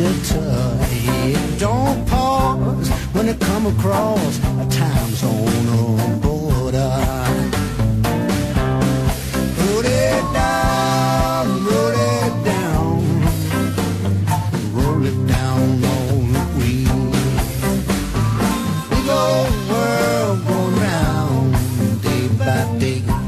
deter. Yeah, don't pause when you come across a time zone or border. Put it down, roll it down, roll it down on the wheel. Big old world going round day by day.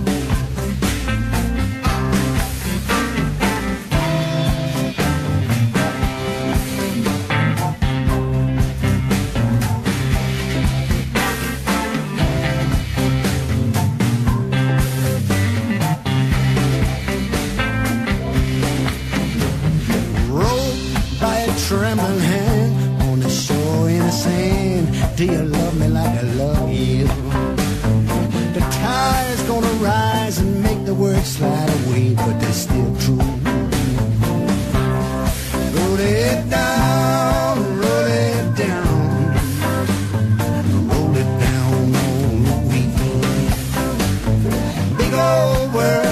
saying, Do you love me like I love you? The tide's gonna rise and make the words slide away, but they're still true. Roll it down, roll it down, roll it down on the weekend. Big old world.